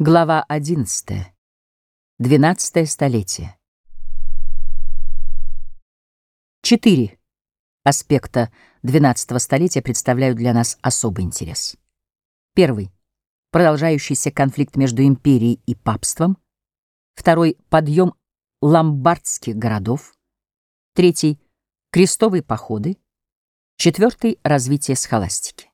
Глава 11. 12 столетие. Четыре аспекта XII столетия представляют для нас особый интерес. Первый — продолжающийся конфликт между империей и папством. Второй — подъем ломбардских городов. Третий — крестовые походы. Четвертый — развитие схоластики.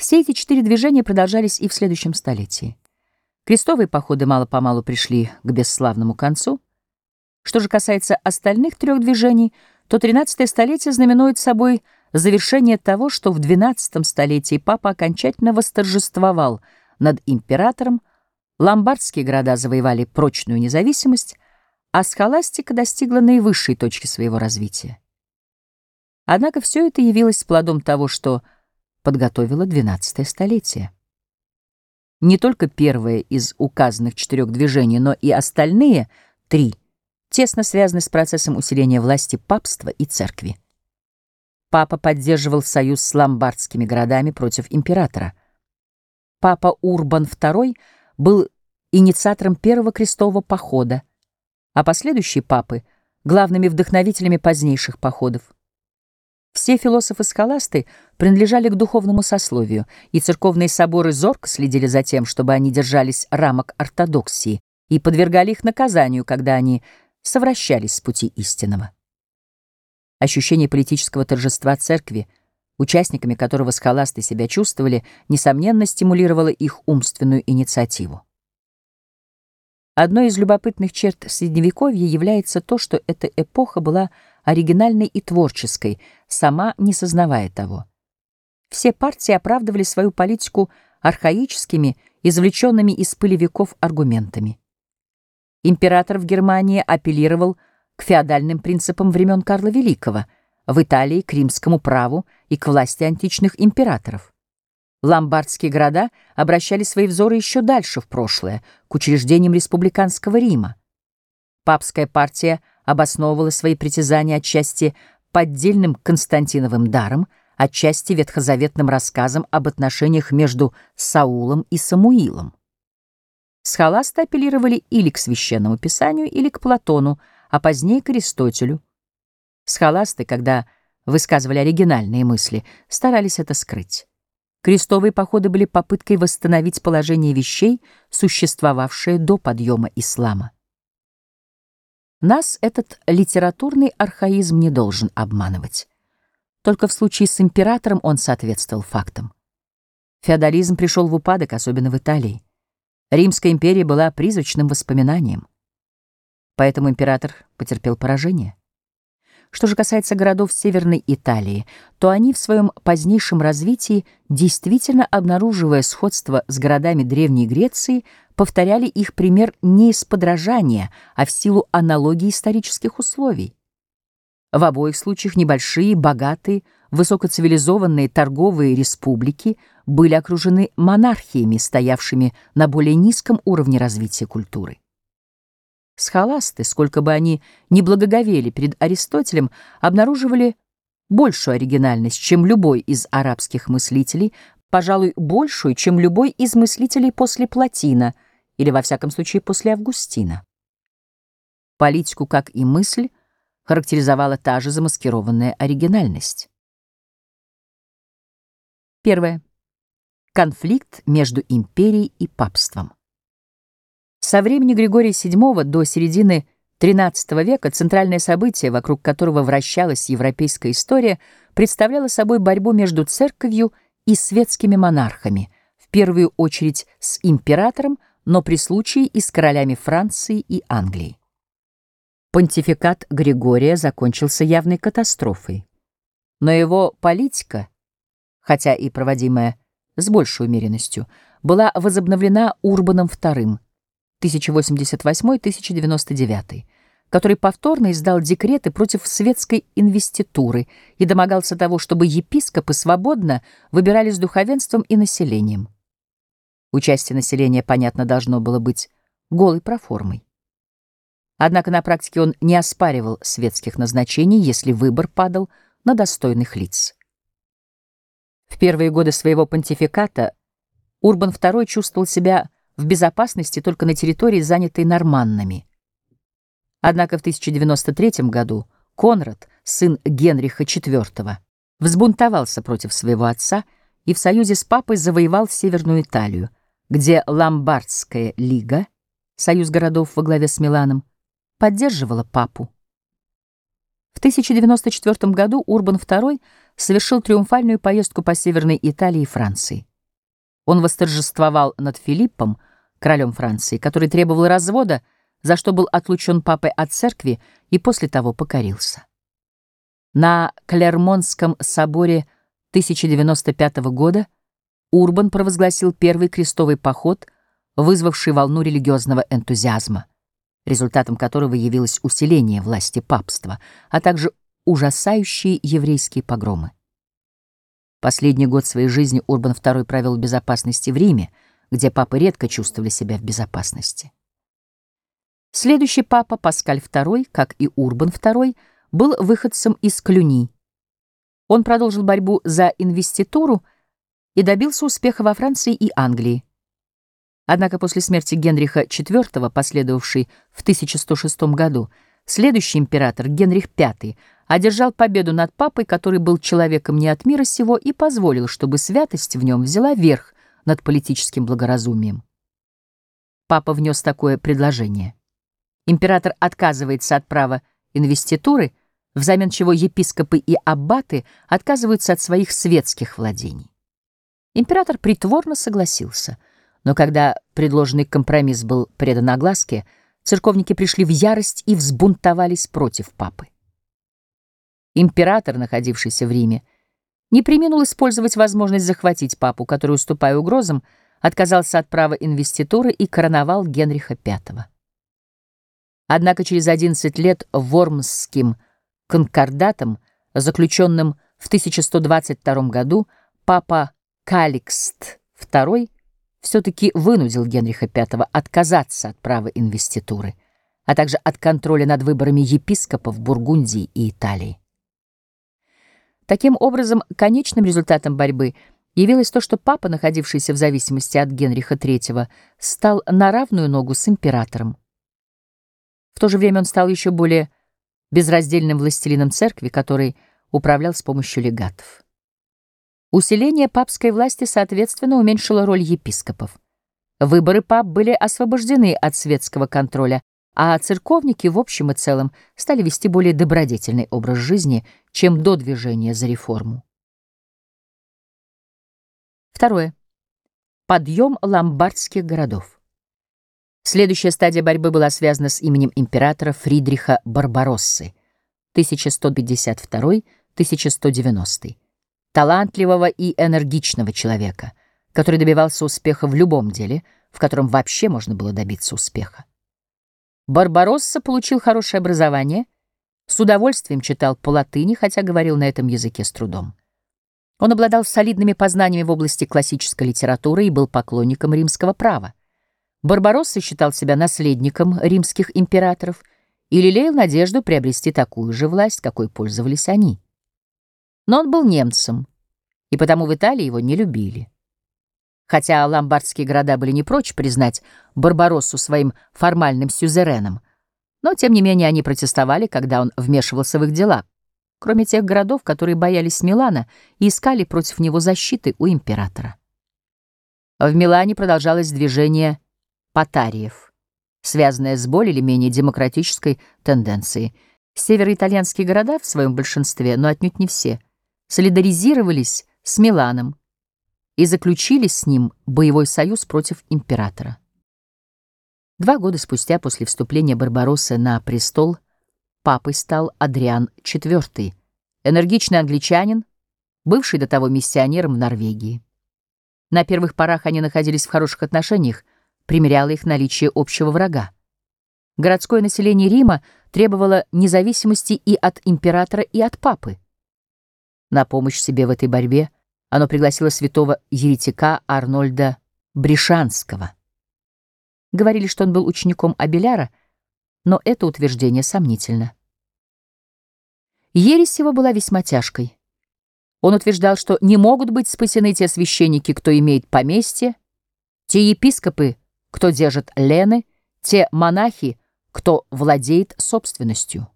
Все эти четыре движения продолжались и в следующем столетии. Крестовые походы мало-помалу пришли к бесславному концу. Что же касается остальных трех движений, то XIII столетие знаменует собой завершение того, что в XII столетии папа окончательно восторжествовал над императором, ломбардские города завоевали прочную независимость, а схоластика достигла наивысшей точки своего развития. Однако все это явилось плодом того, что подготовило XII столетие. Не только первое из указанных четырех движений, но и остальные три тесно связаны с процессом усиления власти папства и церкви. Папа поддерживал союз с ломбардскими городами против императора. Папа Урбан II был инициатором первого крестового похода, а последующие папы — главными вдохновителями позднейших походов. Все философы-схоласты принадлежали к духовному сословию, и церковные соборы зорко следили за тем, чтобы они держались рамок ортодоксии и подвергали их наказанию, когда они совращались с пути истинного. Ощущение политического торжества церкви, участниками которого схоласты себя чувствовали, несомненно стимулировало их умственную инициативу. Одной из любопытных черт Средневековья является то, что эта эпоха была оригинальной и творческой, сама не сознавая того. Все партии оправдывали свою политику архаическими, извлеченными из пыли веков аргументами. Император в Германии апеллировал к феодальным принципам времен Карла Великого, в Италии — к римскому праву и к власти античных императоров. Ломбардские города обращали свои взоры еще дальше в прошлое, к учреждениям республиканского Рима. Папская партия обосновывала свои притязания отчасти поддельным Константиновым даром, отчасти ветхозаветным рассказом об отношениях между Саулом и Самуилом. Схоласты апеллировали или к священному писанию, или к Платону, а позднее к Аристотелю. Схоласты, когда высказывали оригинальные мысли, старались это скрыть. Крестовые походы были попыткой восстановить положение вещей, существовавшее до подъема ислама. Нас этот литературный архаизм не должен обманывать. Только в случае с императором он соответствовал фактам. Феодализм пришел в упадок, особенно в Италии. Римская империя была призрачным воспоминанием. Поэтому император потерпел поражение. Что же касается городов Северной Италии, то они в своем позднейшем развитии, действительно обнаруживая сходство с городами Древней Греции, повторяли их пример не из подражания, а в силу аналогии исторических условий. В обоих случаях небольшие, богатые, высокоцивилизованные торговые республики были окружены монархиями, стоявшими на более низком уровне развития культуры. Схоласты, сколько бы они ни благоговели перед Аристотелем, обнаруживали большую оригинальность, чем любой из арабских мыслителей, пожалуй, большую, чем любой из мыслителей после Платина или, во всяком случае, после Августина. Политику, как и мысль, характеризовала та же замаскированная оригинальность. Первое. Конфликт между империей и папством. Со времени Григория VII до середины XIII века центральное событие, вокруг которого вращалась европейская история, представляло собой борьбу между церковью и светскими монархами, в первую очередь с императором, но при случае и с королями Франции и Англии. Понтификат Григория закончился явной катастрофой. Но его политика, хотя и проводимая с большей умеренностью, была возобновлена Урбаном II, 1088-1099, который повторно издал декреты против светской инвеституры и домогался того, чтобы епископы свободно выбирались духовенством и населением. Участие населения, понятно, должно было быть голой проформой. Однако на практике он не оспаривал светских назначений, если выбор падал на достойных лиц. В первые годы своего понтификата Урбан II чувствовал себя в безопасности только на территории, занятой норманнами. Однако в 1093 году Конрад, сын Генриха IV, взбунтовался против своего отца и в союзе с папой завоевал Северную Италию, где Ломбардская лига, союз городов во главе с Миланом, поддерживала папу. В 1094 году Урбан II совершил триумфальную поездку по Северной Италии и Франции. Он восторжествовал над Филиппом, королем Франции, который требовал развода, за что был отлучен папой от церкви и после того покорился. На Клермонском соборе 1095 года Урбан провозгласил первый крестовый поход, вызвавший волну религиозного энтузиазма, результатом которого явилось усиление власти папства, а также ужасающие еврейские погромы. Последний год своей жизни Урбан II провел в безопасности в Риме, где папы редко чувствовали себя в безопасности. Следующий папа, Паскаль II, как и Урбан II, был выходцем из Клюни. Он продолжил борьбу за инвеституру и добился успеха во Франции и Англии. Однако после смерти Генриха IV, последовавшей в 1106 году, следующий император Генрих V одержал победу над папой, который был человеком не от мира сего, и позволил, чтобы святость в нем взяла верх над политическим благоразумием. Папа внес такое предложение. Император отказывается от права инвеституры, взамен чего епископы и аббаты отказываются от своих светских владений. Император притворно согласился, но когда предложенный компромисс был предан огласке, церковники пришли в ярость и взбунтовались против папы. Император, находившийся в Риме, не применил использовать возможность захватить папу, который, уступая угрозам, отказался от права инвеституры и короновал Генриха V. Однако через 11 лет Вормсским конкордатом, заключенным в 1122 году, папа Каликст II все-таки вынудил Генриха V отказаться от права инвеституры, а также от контроля над выборами епископов Бургундии и Италии. Таким образом, конечным результатом борьбы явилось то, что папа, находившийся в зависимости от Генриха III, стал на равную ногу с императором. В то же время он стал еще более безраздельным властелином церкви, который управлял с помощью легатов. Усиление папской власти, соответственно, уменьшило роль епископов. Выборы пап были освобождены от светского контроля, а церковники в общем и целом стали вести более добродетельный образ жизни, чем до движения за реформу. Второе. Подъем ломбардских городов. Следующая стадия борьбы была связана с именем императора Фридриха Барбароссы 1152-1190, талантливого и энергичного человека, который добивался успеха в любом деле, в котором вообще можно было добиться успеха. Барбаросса получил хорошее образование, с удовольствием читал по латыни, хотя говорил на этом языке с трудом. Он обладал солидными познаниями в области классической литературы и был поклонником римского права. Барбаросса считал себя наследником римских императоров и лелеял надежду приобрести такую же власть, какой пользовались они. Но он был немцем, и потому в Италии его не любили. Хотя ломбардские города были не прочь признать Барбароссу своим формальным сюзереном, но, тем не менее, они протестовали, когда он вмешивался в их дела, кроме тех городов, которые боялись Милана и искали против него защиты у императора. В Милане продолжалось движение патариев, связанное с более или менее демократической тенденцией. Североитальянские города в своем большинстве, но отнюдь не все, солидаризировались с Миланом, и заключили с ним боевой союз против императора. Два года спустя после вступления Барбароссы на престол папой стал Адриан IV, энергичный англичанин, бывший до того миссионером в Норвегии. На первых порах они находились в хороших отношениях, примеряло их наличие общего врага. Городское население Рима требовало независимости и от императора, и от папы. На помощь себе в этой борьбе – оно пригласило святого еретика Арнольда Бришанского. Говорили, что он был учеником Абеляра, но это утверждение сомнительно. Ересь его была весьма тяжкой. Он утверждал, что не могут быть спасены те священники, кто имеет поместье, те епископы, кто держит лены, те монахи, кто владеет собственностью.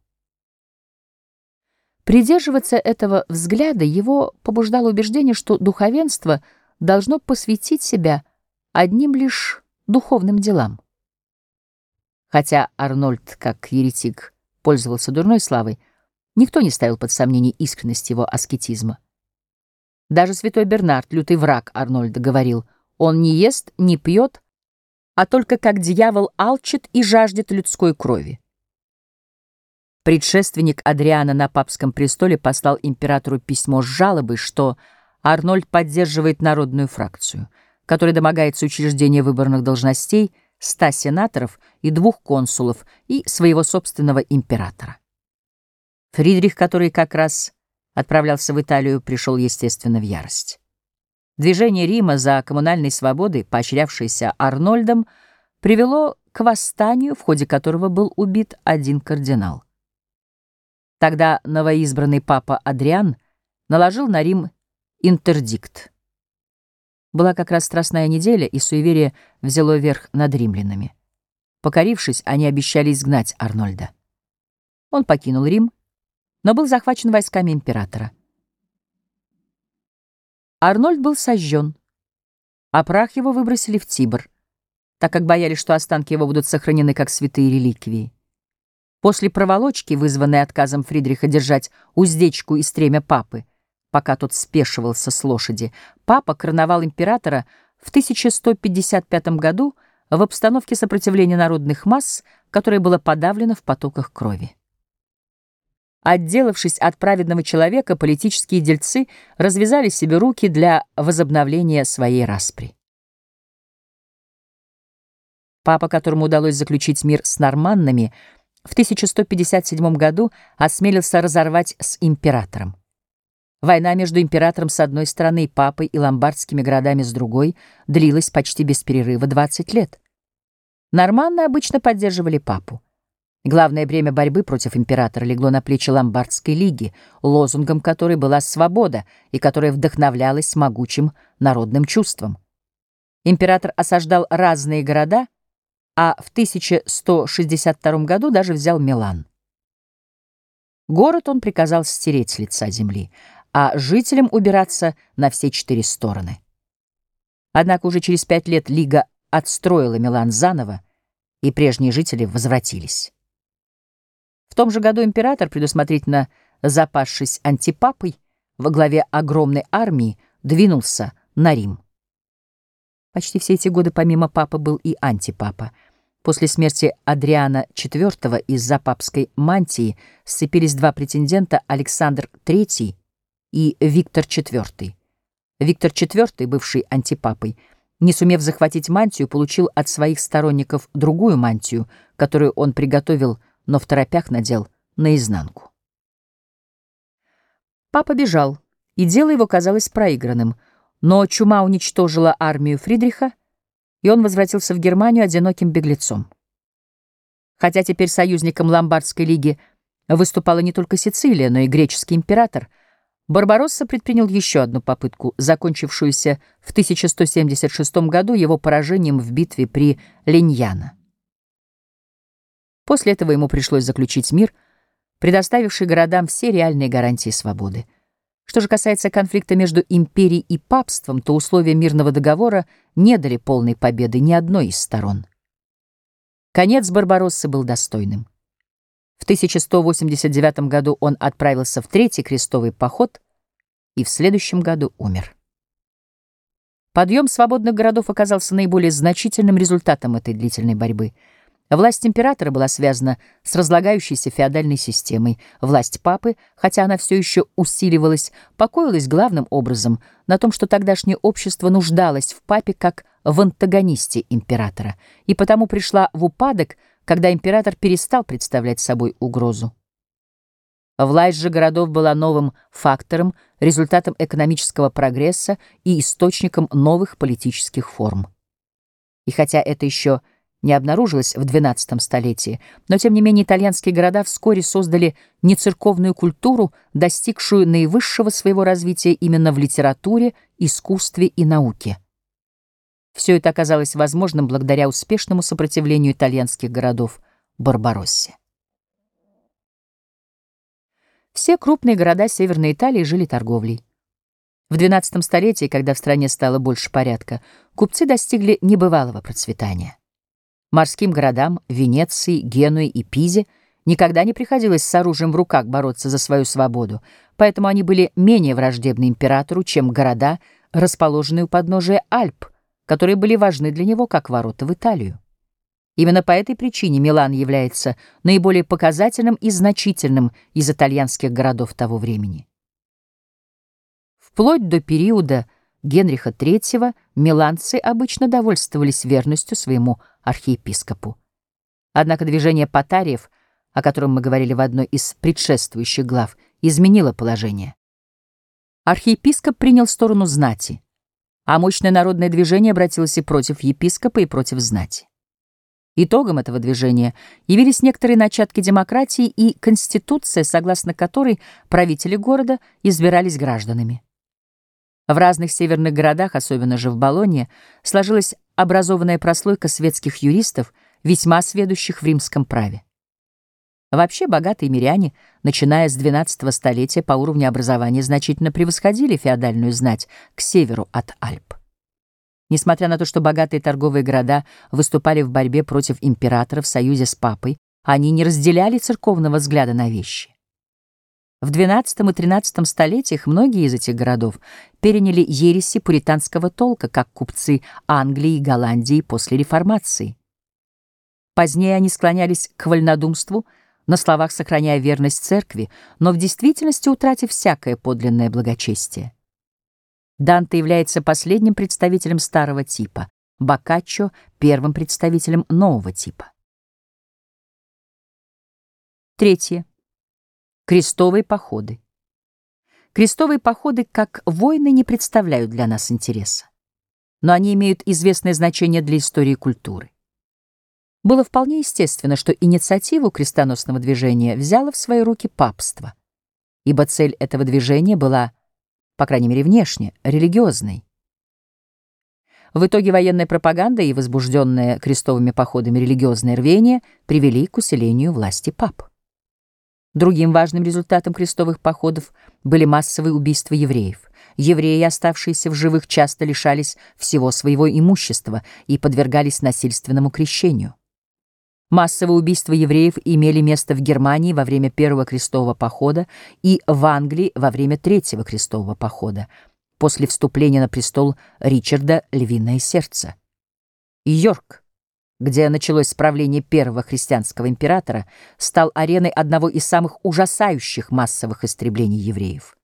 Придерживаться этого взгляда его побуждало убеждение, что духовенство должно посвятить себя одним лишь духовным делам. Хотя Арнольд, как еретик, пользовался дурной славой, никто не ставил под сомнение искренность его аскетизма. Даже святой Бернард, лютый враг Арнольда, говорил, он не ест, не пьет, а только как дьявол алчит и жаждет людской крови. Предшественник Адриана на папском престоле послал императору письмо с жалобой, что Арнольд поддерживает народную фракцию, которая домогается учреждения выборных должностей, ста сенаторов и двух консулов и своего собственного императора. Фридрих, который как раз отправлялся в Италию, пришел, естественно, в ярость. Движение Рима за коммунальной свободой, поощрявшееся Арнольдом, привело к восстанию, в ходе которого был убит один кардинал. Тогда новоизбранный папа Адриан наложил на Рим интердикт. Была как раз страстная неделя, и суеверие взяло верх над римлянами. Покорившись, они обещали изгнать Арнольда. Он покинул Рим, но был захвачен войсками императора. Арнольд был сожжен, а прах его выбросили в Тибр, так как боялись, что останки его будут сохранены как святые реликвии. После проволочки, вызванной отказом Фридриха держать уздечку и стремя папы, пока тот спешивался с лошади, папа короновал императора в 1155 году в обстановке сопротивления народных масс, которое было подавлено в потоках крови. Отделавшись от праведного человека, политические дельцы развязали себе руки для возобновления своей распри. Папа, которому удалось заключить мир с норманнами, в 1157 году осмелился разорвать с императором. Война между императором с одной стороны и папой и ломбардскими городами с другой длилась почти без перерыва 20 лет. Норманны обычно поддерживали папу. Главное бремя борьбы против императора легло на плечи Ломбардской лиги, лозунгом которой была свобода и которая вдохновлялась могучим народным чувством. Император осаждал разные города, а в 1162 году даже взял Милан. Город он приказал стереть с лица земли, а жителям убираться на все четыре стороны. Однако уже через пять лет Лига отстроила Милан заново, и прежние жители возвратились. В том же году император, предусмотрительно запасшись антипапой, во главе огромной армии двинулся на Рим. Почти все эти годы помимо папы был и антипапа. После смерти Адриана IV из-за папской мантии сцепились два претендента Александр III и Виктор IV. Виктор IV, бывший антипапой, не сумев захватить мантию, получил от своих сторонников другую мантию, которую он приготовил но в торопях надел наизнанку. Папа бежал, и дело его казалось проигранным, но чума уничтожила армию Фридриха, и он возвратился в Германию одиноким беглецом. Хотя теперь союзником Ломбардской лиги выступала не только Сицилия, но и греческий император, Барбаросса предпринял еще одну попытку, закончившуюся в 1176 году его поражением в битве при Леньяно. После этого ему пришлось заключить мир, предоставивший городам все реальные гарантии свободы. Что же касается конфликта между империей и папством, то условия мирного договора не дали полной победы ни одной из сторон. Конец Барбароссы был достойным. В 1189 году он отправился в Третий крестовый поход и в следующем году умер. Подъем свободных городов оказался наиболее значительным результатом этой длительной борьбы — Власть императора была связана с разлагающейся феодальной системой. Власть папы, хотя она все еще усиливалась, покоилась главным образом на том, что тогдашнее общество нуждалось в папе как в антагонисте императора, и потому пришла в упадок, когда император перестал представлять собой угрозу. Власть же городов была новым фактором, результатом экономического прогресса и источником новых политических форм. И хотя это еще не обнаружилось в XII столетии, но тем не менее итальянские города вскоре создали нецерковную культуру, достигшую наивысшего своего развития именно в литературе, искусстве и науке. Все это оказалось возможным благодаря успешному сопротивлению итальянских городов Барбароссе. Все крупные города Северной Италии жили торговлей. В XII столетии, когда в стране стало больше порядка, купцы достигли небывалого процветания. Морским городам Венеции, Генуи и Пизе никогда не приходилось с оружием в руках бороться за свою свободу, поэтому они были менее враждебны императору, чем города, расположенные у подножия Альп, которые были важны для него как ворота в Италию. Именно по этой причине Милан является наиболее показательным и значительным из итальянских городов того времени. Вплоть до периода Генриха III миланцы обычно довольствовались верностью своему архиепископу. Однако движение патариев, о котором мы говорили в одной из предшествующих глав, изменило положение. Архиепископ принял сторону знати, а мощное народное движение обратилось и против епископа, и против знати. Итогом этого движения явились некоторые начатки демократии и конституция, согласно которой правители города избирались гражданами. В разных северных городах, особенно же в Болонье, сложилась образованная прослойка светских юристов, весьма сведущих в римском праве. Вообще богатые миряне, начиная с XII столетия, по уровню образования значительно превосходили феодальную знать к северу от Альп. Несмотря на то, что богатые торговые города выступали в борьбе против императора в союзе с папой, они не разделяли церковного взгляда на вещи. В XII и XIII столетиях многие из этих городов переняли ереси пуританского толка, как купцы Англии и Голландии после реформации. Позднее они склонялись к вольнодумству, на словах сохраняя верность церкви, но в действительности утратив всякое подлинное благочестие. Данте является последним представителем старого типа, Боккаччо — первым представителем нового типа. Третье. Крестовые походы. Крестовые походы как войны не представляют для нас интереса, но они имеют известное значение для истории культуры. Было вполне естественно, что инициативу крестоносного движения взяло в свои руки папство, ибо цель этого движения была, по крайней мере внешне, религиозной. В итоге военная пропаганда и возбужденное крестовыми походами религиозное рвение привели к усилению власти пап. Другим важным результатом крестовых походов были массовые убийства евреев. Евреи, оставшиеся в живых, часто лишались всего своего имущества и подвергались насильственному крещению. Массовые убийства евреев имели место в Германии во время Первого крестового похода и в Англии во время Третьего крестового похода, после вступления на престол Ричарда «Львиное сердце». Йорк где началось правление первого христианского императора, стал ареной одного из самых ужасающих массовых истреблений евреев.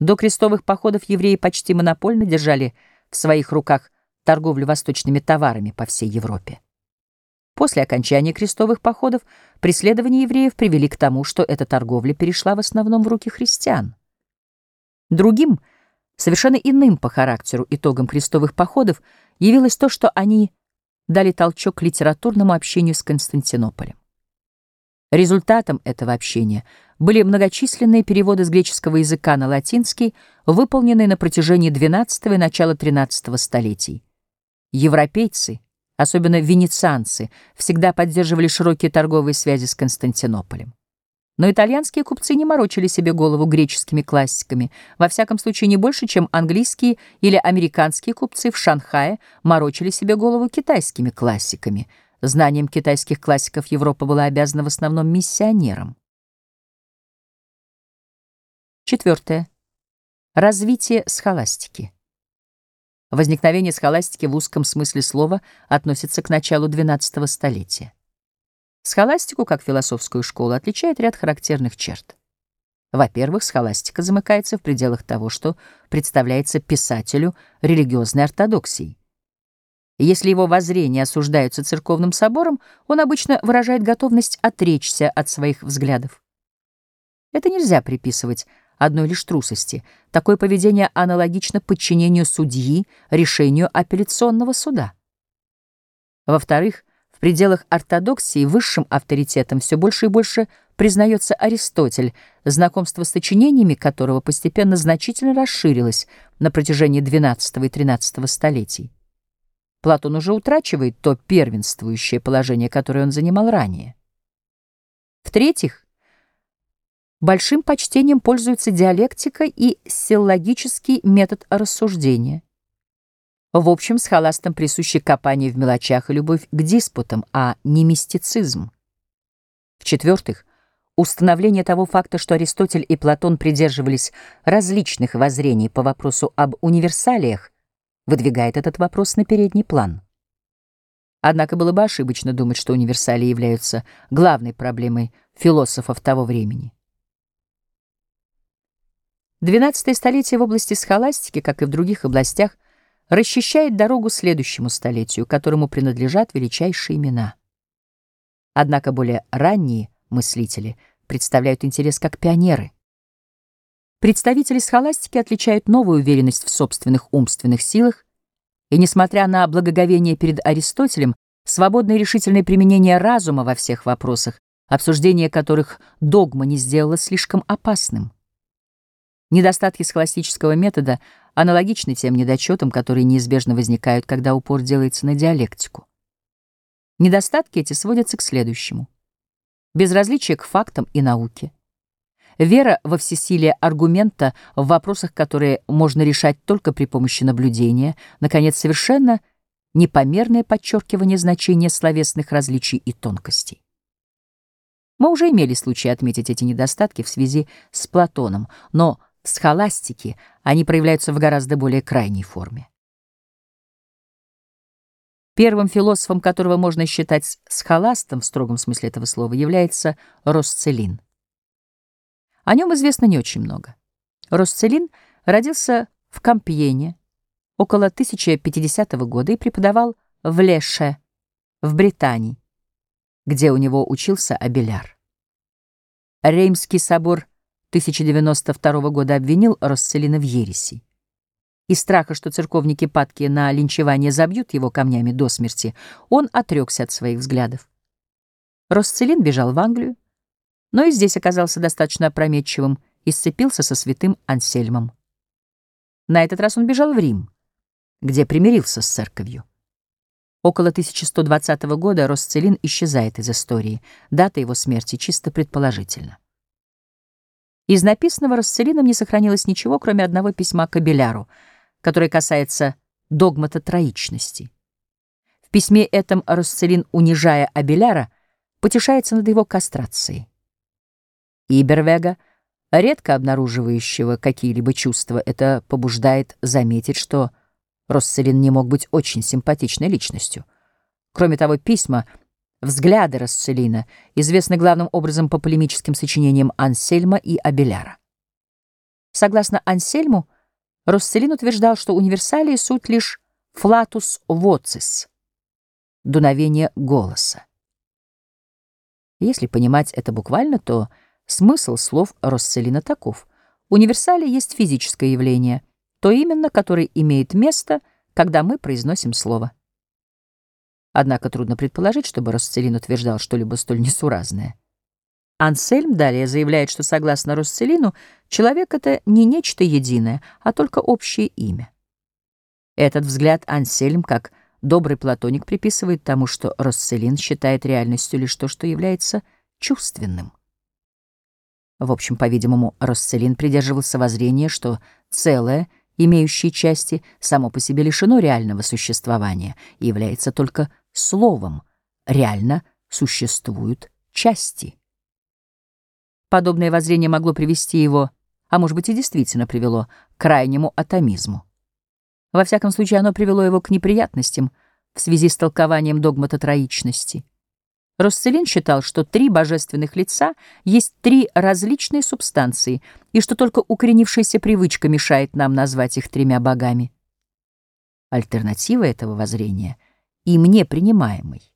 До крестовых походов евреи почти монопольно держали в своих руках торговлю восточными товарами по всей Европе. После окончания крестовых походов преследования евреев привели к тому, что эта торговля перешла в основном в руки христиан. Другим, совершенно иным по характеру итогом крестовых походов явилось то, что они дали толчок литературному общению с Константинополем. Результатом этого общения были многочисленные переводы с греческого языка на латинский, выполненные на протяжении XII и начала XIII столетий. Европейцы, особенно венецианцы, всегда поддерживали широкие торговые связи с Константинополем. Но итальянские купцы не морочили себе голову греческими классиками, во всяком случае не больше, чем английские или американские купцы в Шанхае морочили себе голову китайскими классиками. Знанием китайских классиков Европа была обязана в основном миссионерам. Четвертое. Развитие схоластики. Возникновение схоластики в узком смысле слова относится к началу XII столетия. Схоластику, как философскую школу, отличает ряд характерных черт. Во-первых, схоластика замыкается в пределах того, что представляется писателю религиозной ортодоксией. Если его воззрения осуждаются церковным собором, он обычно выражает готовность отречься от своих взглядов. Это нельзя приписывать одной лишь трусости. Такое поведение аналогично подчинению судьи решению апелляционного суда. Во-вторых, в пределах ортодоксии высшим авторитетом все больше и больше признается Аристотель, знакомство с сочинениями которого постепенно значительно расширилось на протяжении XII и XIII столетий. Платон уже утрачивает то первенствующее положение, которое он занимал ранее. В-третьих, большим почтением пользуется диалектика и силлогический метод рассуждения. В общем, с схоластам присущи копание в мелочах и любовь к диспутам, а не мистицизм. В-четвертых, установление того факта, что Аристотель и Платон придерживались различных воззрений по вопросу об универсалиях, выдвигает этот вопрос на передний план. Однако было бы ошибочно думать, что универсалии являются главной проблемой философов того времени. Двенадцатое столетие в области схоластики, как и в других областях, расчищает дорогу следующему столетию, которому принадлежат величайшие имена. Однако более ранние мыслители представляют интерес как пионеры. Представители схоластики отличают новую уверенность в собственных умственных силах, и, несмотря на благоговение перед Аристотелем, свободное и решительное применение разума во всех вопросах, обсуждение которых догма не сделала слишком опасным. Недостатки схоластического метода аналогичны тем недочетам, которые неизбежно возникают, когда упор делается на диалектику. Недостатки эти сводятся к следующему. Безразличие к фактам и науке. Вера во всесилие аргумента в вопросах, которые можно решать только при помощи наблюдения. Наконец, совершенно непомерное подчеркивание значения словесных различий и тонкостей. Мы уже имели случай отметить эти недостатки в связи с Платоном, но в схоластике они проявляются в гораздо более крайней форме. Первым философом, которого можно считать схоластом в строгом смысле этого слова, является Росцелин. О нем известно не очень много. Росцелин родился в Кампьене около 1050 года и преподавал в Леше, в Британии, где у него учился Абеляр. Реймский собор 1092 года обвинил Росцелина в ереси. Из страха, что церковники падки на линчевание забьют его камнями до смерти, он отрекся от своих взглядов. Росцелин бежал в Англию, но и здесь оказался достаточно опрометчивым и сцепился со святым Ансельмом. На этот раз он бежал в Рим, где примирился с церковью. Около 1120 года Росцелин исчезает из истории, дата его смерти чисто предположительна. Из написанного Росцелином не сохранилось ничего, кроме одного письма к Абеляру, которое касается догмата троичности. В письме этом Росцелин, унижая Абеляра, потешается над его кастрацией. Ибервега, редко обнаруживающего какие-либо чувства, это побуждает заметить, что Росцелин не мог быть очень симпатичной личностью. Кроме того, письма, взгляды Росцелина известны главным образом по полемическим сочинениям Ансельма и Абеляра. Согласно Ансельму, Росцелин утверждал, что универсалии суть лишь флатус воцис — дуновение голоса. Если понимать это буквально, то Смысл слов Росселина таков. Универсали есть физическое явление, то именно, которое имеет место, когда мы произносим слово. Однако трудно предположить, чтобы Росцелин утверждал что-либо столь несуразное. Ансельм далее заявляет, что, согласно Росцелину, человек — это не нечто единое, а только общее имя. Этот взгляд Ансельм, как добрый платоник, приписывает тому, что Росцелин считает реальностью лишь то, что является чувственным. В общем, по-видимому, Росцелин придерживался воззрения, что целое, имеющее части, само по себе лишено реального существования и является только словом. Реально существуют части. Подобное воззрение могло привести его, а может быть и действительно привело, к крайнему атомизму. Во всяком случае, оно привело его к неприятностям в связи с толкованием догмата троичности. Росцелин считал, что три божественных лица есть три различные субстанции, и что только укоренившаяся привычка мешает нам назвать их тремя богами. Альтернатива этого воззрения, и мне принимаемой,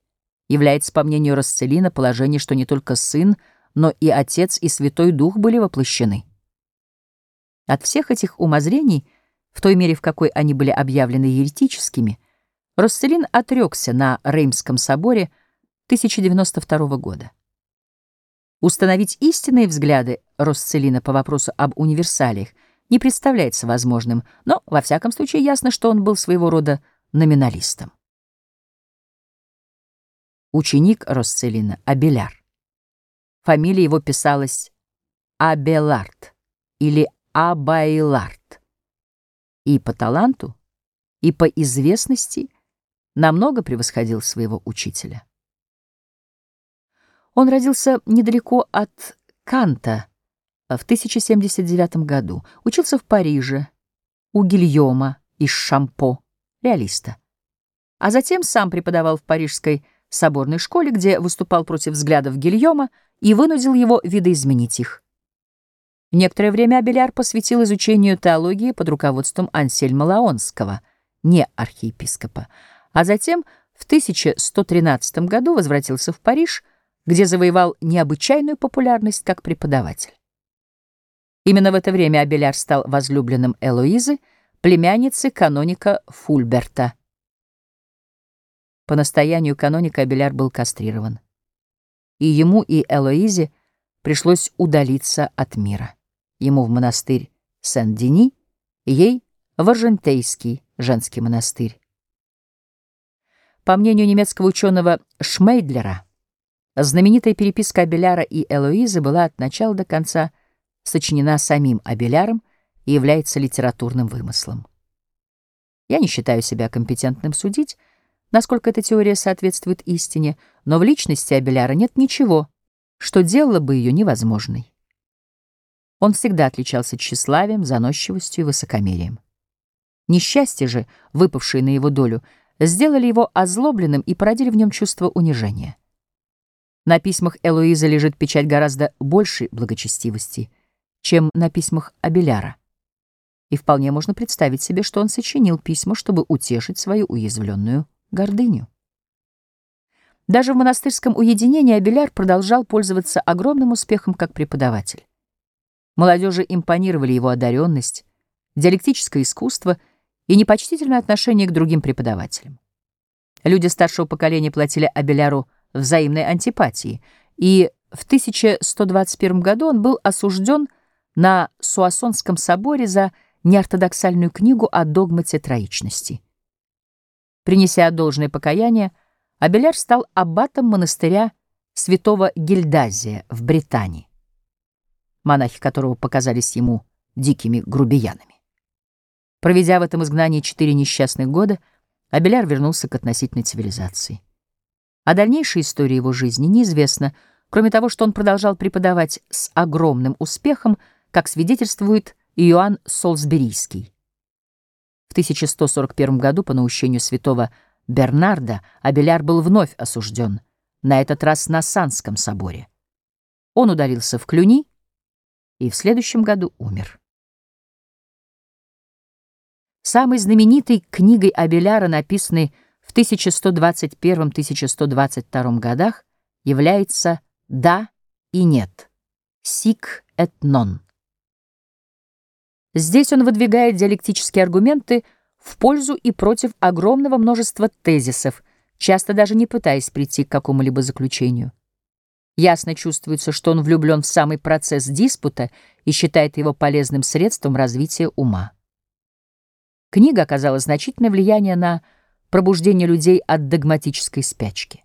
является, по мнению Росцелина, положение, что не только Сын, но и Отец и Святой Дух были воплощены. От всех этих умозрений, в той мере, в какой они были объявлены еретическими, Росцелин отрекся на Реймском соборе – 1092 года. Установить истинные взгляды Росцелина по вопросу об универсалиях не представляется возможным, но, во всяком случае, ясно, что он был своего рода номиналистом. Ученик Росцелина, Абеляр. Фамилия его писалась Абелард или Абайлард. И по таланту, и по известности намного превосходил своего учителя. Он родился недалеко от Канта в 1079 году, учился в Париже, у Гильома из Шампо, реалиста. А затем сам преподавал в парижской соборной школе, где выступал против взглядов Гильома и вынудил его видоизменить их. Некоторое время Абеляр посвятил изучению теологии под руководством Ансельма Лаонского, не архиепископа, а затем в 1113 году возвратился в Париж, где завоевал необычайную популярность как преподаватель. Именно в это время Абеляр стал возлюбленным Элоизы, племянницы каноника Фульберта. По настоянию каноника Абеляр был кастрирован. И ему, и Элоизе пришлось удалиться от мира. Ему в монастырь Сен-Дени, ей в Аржентейский женский монастырь. По мнению немецкого ученого Шмейдлера, знаменитая переписка Абеляра и Элоизы была от начала до конца сочинена самим Абеляром и является литературным вымыслом. Я не считаю себя компетентным судить, насколько эта теория соответствует истине, но в личности Абеляра нет ничего, что делало бы ее невозможной. Он всегда отличался тщеславием, заносчивостью и высокомерием. Несчастье же, выпавшие на его долю, сделали его озлобленным и породили в нем чувство унижения. На письмах Элоизы лежит печать гораздо большей благочестивости, чем на письмах Абеляра. И вполне можно представить себе, что он сочинил письма, чтобы утешить свою уязвленную гордыню. Даже в монастырском уединении Абеляр продолжал пользоваться огромным успехом как преподаватель. Молодежи импонировали его одаренность, диалектическое искусство и непочтительное отношение к другим преподавателям. Люди старшего поколения платили Абеляру взаимной антипатии, и в 1121 году он был осужден на Суассонском соборе за неортодоксальную книгу о догмате троичности. Принеся должное покаяние, Абеляр стал аббатом монастыря святого Гильдазия в Британии, монахи которого показались ему дикими грубиянами. Проведя в этом изгнании четыре несчастных года, Абеляр вернулся к относительной цивилизации. О дальнейшей истории его жизни неизвестно, кроме того, что он продолжал преподавать с огромным успехом, как свидетельствует Иоанн Солсберийский. В 1141 году по наущению святого Бернарда Абеляр был вновь осужден, на этот раз на Санском соборе. Он удалился в Клюни и в следующем году умер. Самой знаменитой книгой Абеляра, написанной в 1121-1122 годах, является «Да и нет» «Сик et non». Здесь он выдвигает диалектические аргументы в пользу и против огромного множества тезисов, часто даже не пытаясь прийти к какому-либо заключению. Ясно чувствуется, что он влюблен в самый процесс диспута и считает его полезным средством развития ума. Книга оказала значительное влияние на пробуждение людей от догматической спячки.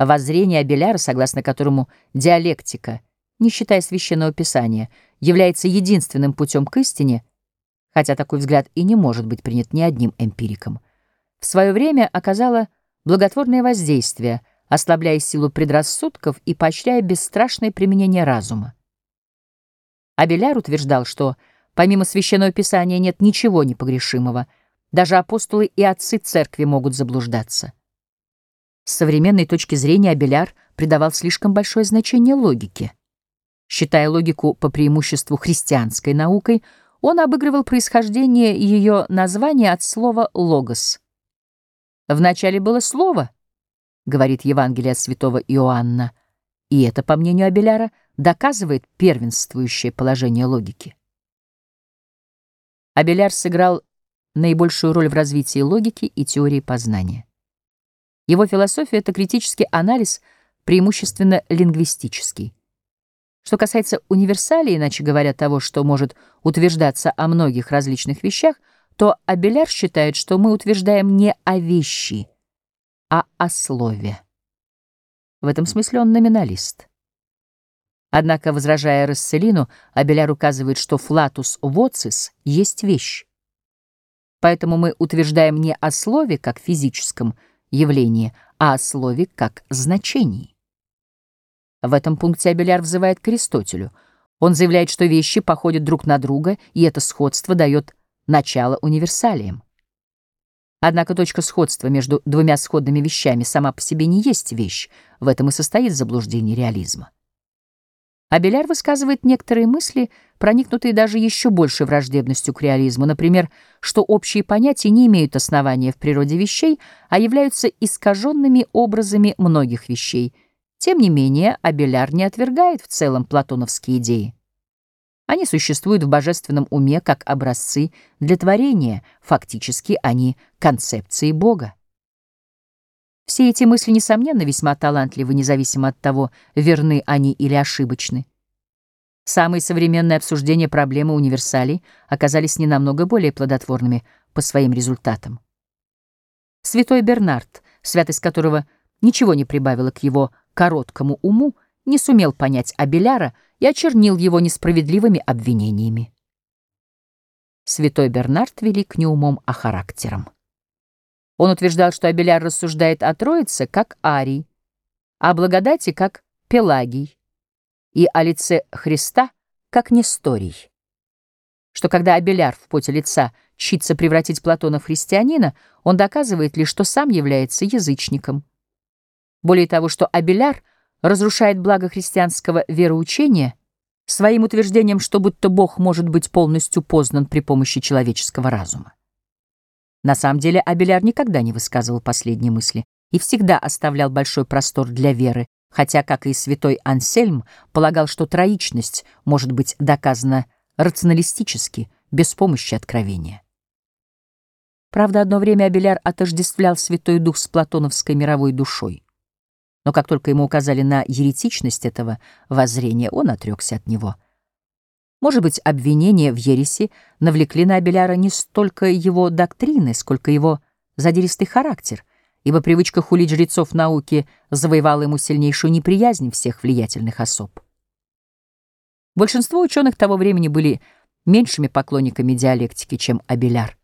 Воззрение Абеляра, согласно которому диалектика — не считая священного писания, является единственным путем к истине, хотя такой взгляд и не может быть принят ни одним эмпириком, в свое время оказала благотворное воздействие, ослабляя силу предрассудков и поощряя бесстрашное применение разума. Абеляр утверждал, что помимо священного писания нет ничего непогрешимого, даже апостолы и отцы церкви могут заблуждаться. С современной точки зрения Абеляр придавал слишком большое значение логике. Считая логику по преимуществу христианской наукой, он обыгрывал происхождение ее названия от слова «логос». «Вначале было слово», — говорит Евангелие от святого Иоанна, и это, по мнению Абеляра, доказывает первенствующее положение логики. Абеляр сыграл наибольшую роль в развитии логики и теории познания. Его философия — это критический анализ, преимущественно лингвистический. Что касается универсалии, иначе говоря, того, что может утверждаться о многих различных вещах, то Абеляр считает, что мы утверждаем не о вещи, а о слове. В этом смысле он номиналист. Однако, возражая Расселину, Абеляр указывает, что флатус воцис есть вещь. Поэтому мы утверждаем не о слове как физическом явлении, а о слове как значении. В этом пункте Абеляр взывает к Аристотелю. Он заявляет, что вещи походят друг на друга, и это сходство дает начало универсалиям. Однако точка сходства между двумя сходными вещами сама по себе не есть вещь, в этом и состоит заблуждение реализма. Абеляр высказывает некоторые мысли, проникнутые даже еще большей враждебностью к реализму, например, что общие понятия не имеют основания в природе вещей, а являются искаженными образами многих вещей. Тем не менее, Абеляр не отвергает в целом платоновские идеи. Они существуют в божественном уме как образцы для творения, фактически они концепции Бога. Все эти мысли, несомненно, весьма талантливы, независимо от того, верны они или ошибочны. Самые современные обсуждения проблемы универсалей оказались не намного более плодотворными по своим результатам. Святой Бернард, святость которого ничего не прибавила к его короткому уму, не сумел понять Абеляра и очернил его несправедливыми обвинениями. Святой Бернард велик не умом, а характером. Он утверждал, что Абеляр рассуждает о Троице как Арий, о благодати как Пелагий и о лице Христа как Несторий. Что когда Абеляр в поте лица чится превратить Платона в христианина, он доказывает лишь, что сам является язычником. Более того, что Абеляр разрушает благо христианского вероучения своим утверждением, что будто Бог может быть полностью познан при помощи человеческого разума. На самом деле Абеляр никогда не высказывал последние мысли и всегда оставлял большой простор для веры, хотя, как и святой Ансельм, полагал, что троичность может быть доказана рационалистически, без помощи откровения. Правда, одно время Абеляр отождествлял Святой Дух с платоновской мировой душой. Но как только ему указали на еретичность этого воззрения, он отрекся от него — может быть, обвинения в ереси навлекли на Абеляра не столько его доктрины, сколько его задиристый характер, ибо привычка хулить жрецов науки завоевала ему сильнейшую неприязнь всех влиятельных особ. Большинство ученых того времени были меньшими поклонниками диалектики, чем Абеляр.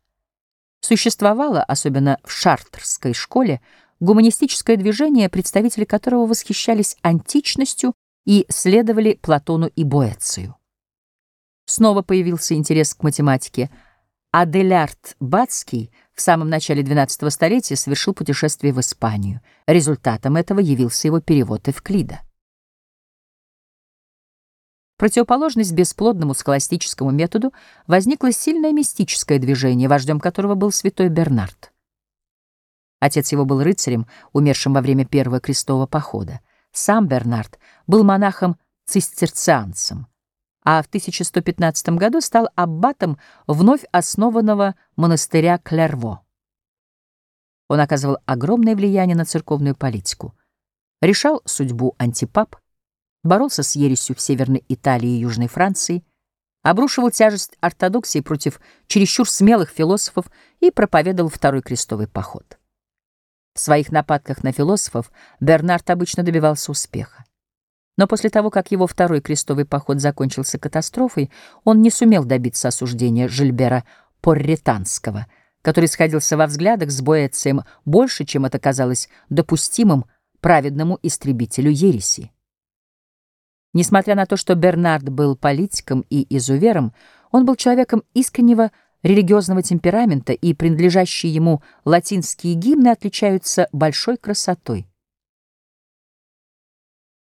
Существовало, особенно в шартрской школе, гуманистическое движение, представители которого восхищались античностью и следовали Платону и Боэцию. Снова появился интерес к математике. Аделярд Бацкий в самом начале XII столетия совершил путешествие в Испанию. Результатом этого явился его перевод Эвклида. Противоположность бесплодному схоластическому методу возникло сильное мистическое движение, вождем которого был святой Бернард. Отец его был рыцарем, умершим во время первого крестового похода. Сам Бернард был монахом-цистерцианцем а в 1115 году стал аббатом вновь основанного монастыря Клерво. Он оказывал огромное влияние на церковную политику, решал судьбу антипап, боролся с ересью в Северной Италии и Южной Франции, обрушивал тяжесть ортодоксии против чересчур смелых философов и проповедовал Второй крестовый поход. В своих нападках на философов Бернард обычно добивался успеха. Но после того, как его второй крестовый поход закончился катастрофой, он не сумел добиться осуждения Жильбера Порретанского, который сходился во взглядах с Боэцием больше, чем это казалось допустимым праведному истребителю ереси. Несмотря на то, что Бернард был политиком и изувером, он был человеком искреннего религиозного темперамента, и принадлежащие ему латинские гимны отличаются большой красотой.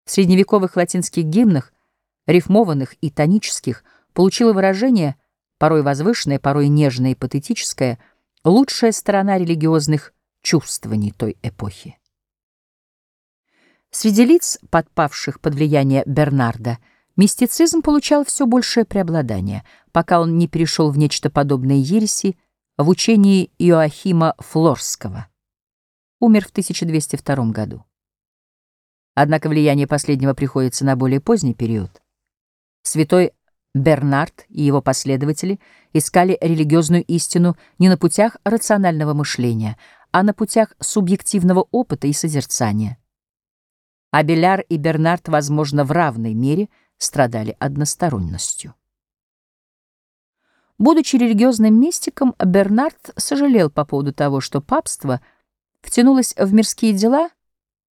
В средневековых латинских гимнах, рифмованных и тонических, получило выражение, порой возвышенное, порой нежное и патетическое, лучшая сторона религиозных чувствований той эпохи. Среди лиц, подпавших под влияние Бернарда, мистицизм получал все большее преобладание, пока он не перешел в нечто подобное ереси в учении Иоахима Флорского. Умер в 1202 году. Однако влияние последнего приходится на более поздний период. Святой Бернард и его последователи искали религиозную истину не на путях рационального мышления, а на путях субъективного опыта и созерцания. а Беляр и Бернард, возможно, в равной мере страдали односторонностью. Будучи религиозным мистиком, Бернард сожалел по поводу того, что папство втянулось в мирские дела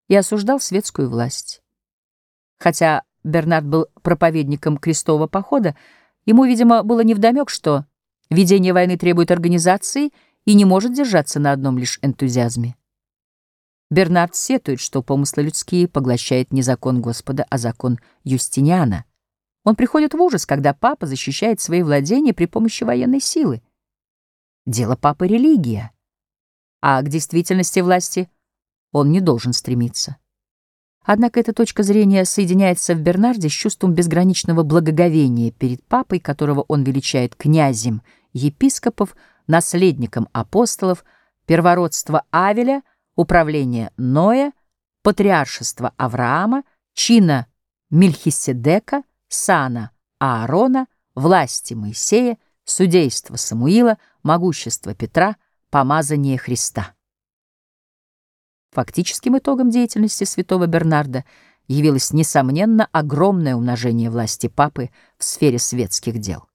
и осуждал светскую власть. Хотя Бернард был проповедником крестового похода, ему, видимо, было невдомек, что ведение войны требует организации и не может держаться на одном лишь энтузиазме. Бернард сетует, что помыслы людские поглощает не закон Господа, а закон Юстиниана — он приходит в ужас, когда папа защищает свои владения при помощи военной силы. Дело папы — религия, а к действительности власти он не должен стремиться. Однако эта точка зрения соединяется в Бернарде с чувством безграничного благоговения перед папой, которого он величает князем епископов, наследником апостолов, первородства Авеля, управления Ноя, патриаршества Авраама, чина Мельхиседека — сана Аарона, власти Моисея, судейства Самуила, могущества Петра, помазание Христа. Фактическим итогом деятельности святого Бернарда явилось, несомненно, огромное умножение власти папы в сфере светских дел.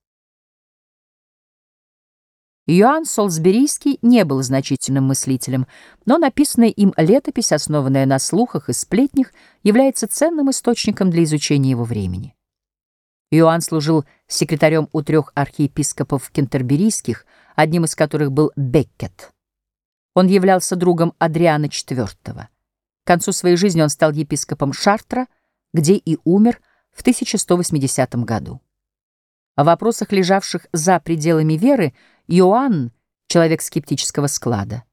Иоанн Солсберийский не был значительным мыслителем, но написанная им летопись, основанная на слухах и сплетнях, является ценным источником для изучения его времени. Иоанн служил секретарем у трех архиепископов кентерберийских, одним из которых был Беккет. Он являлся другом Адриана IV. К концу своей жизни он стал епископом Шартра, где и умер в 1180 году. О вопросах, лежавших за пределами веры, Иоанн — человек скептического склада.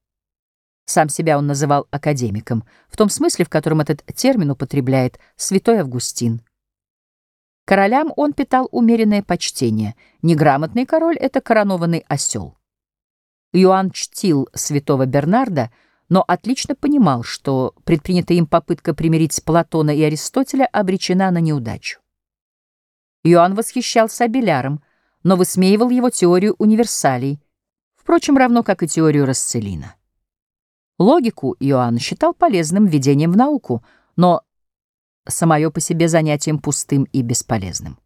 Сам себя он называл академиком, в том смысле, в котором этот термин употребляет святой Августин. Королям он питал умеренное почтение. Неграмотный король — это коронованный осел. Иоанн чтил святого Бернарда, но отлично понимал, что предпринятая им попытка примирить Платона и Аристотеля обречена на неудачу. Иоанн восхищался Абеляром, но высмеивал его теорию универсалей, впрочем, равно как и теорию Расцелина. Логику Иоанн считал полезным введением в науку, но самое по себе занятием пустым и бесполезным.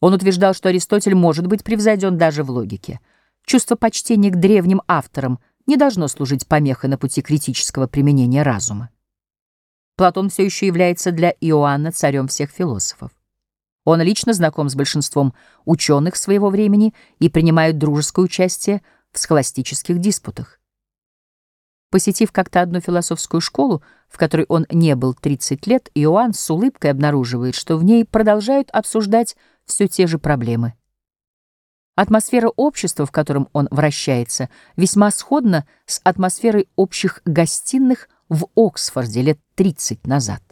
Он утверждал, что Аристотель может быть превзойден даже в логике. Чувство почтения к древним авторам не должно служить помехой на пути критического применения разума. Платон все еще является для Иоанна царем всех философов. Он лично знаком с большинством ученых своего времени и принимает дружеское участие в схоластических диспутах. Посетив как-то одну философскую школу, в которой он не был 30 лет, Иоанн с улыбкой обнаруживает, что в ней продолжают обсуждать все те же проблемы. Атмосфера общества, в котором он вращается, весьма сходна с атмосферой общих гостиных в Оксфорде лет 30 назад.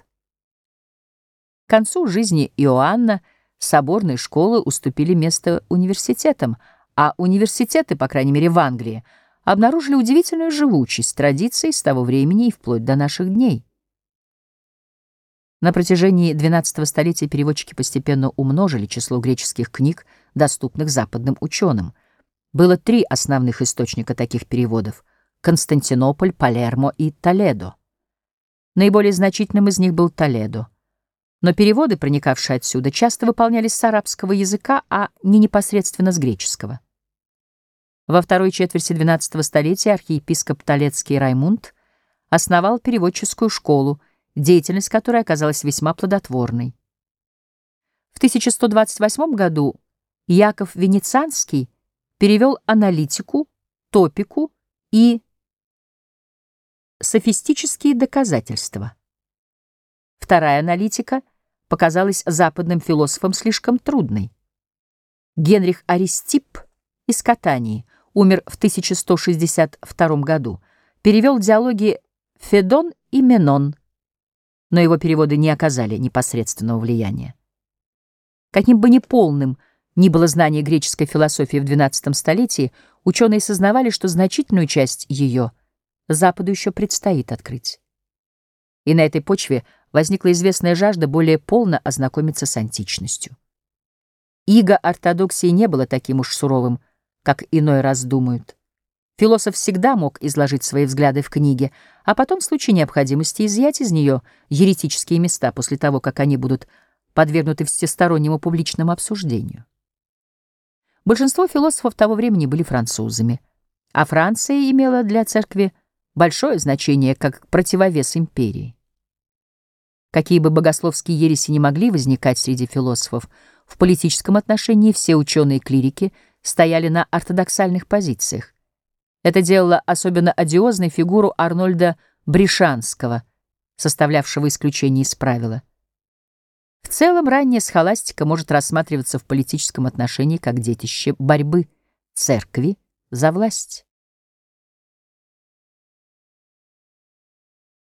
К концу жизни Иоанна соборные школы уступили место университетам, а университеты, по крайней мере в Англии, обнаружили удивительную живучесть традиций с того времени и вплоть до наших дней. На протяжении XII столетия переводчики постепенно умножили число греческих книг, доступных западным ученым. Было три основных источника таких переводов — Константинополь, Палермо и Толедо. Наиболее значительным из них был Толедо. Но переводы, проникавшие отсюда, часто выполнялись с арабского языка, а не непосредственно с греческого. Во второй четверти XII столетия архиепископ Толецкий Раймунд основал переводческую школу, деятельность которой оказалась весьма плодотворной. В 1128 году Яков Венецианский перевел аналитику, топику и софистические доказательства. Вторая аналитика показалась западным философам слишком трудной. Генрих Аристип из Катании умер в 1162 году, перевел диалоги «Федон» и «Менон», но его переводы не оказали непосредственного влияния. Каким бы ни полным ни было знание греческой философии в XII столетии, ученые сознавали, что значительную часть ее Западу еще предстоит открыть. И на этой почве возникла известная жажда более полно ознакомиться с античностью. Иго ортодоксии не было таким уж суровым, как иной раз думают. Философ всегда мог изложить свои взгляды в книге, а потом в случае необходимости изъять из нее еретические места после того, как они будут подвергнуты всестороннему публичному обсуждению. Большинство философов того времени были французами, а Франция имела для церкви большое значение как противовес империи. Какие бы богословские ереси не могли возникать среди философов, в политическом отношении все ученые-клирики стояли на ортодоксальных позициях. Это делало особенно одиозной фигуру Арнольда Бришанского, составлявшего исключение из правила. В целом, ранняя схоластика может рассматриваться в политическом отношении как детище борьбы церкви за власть.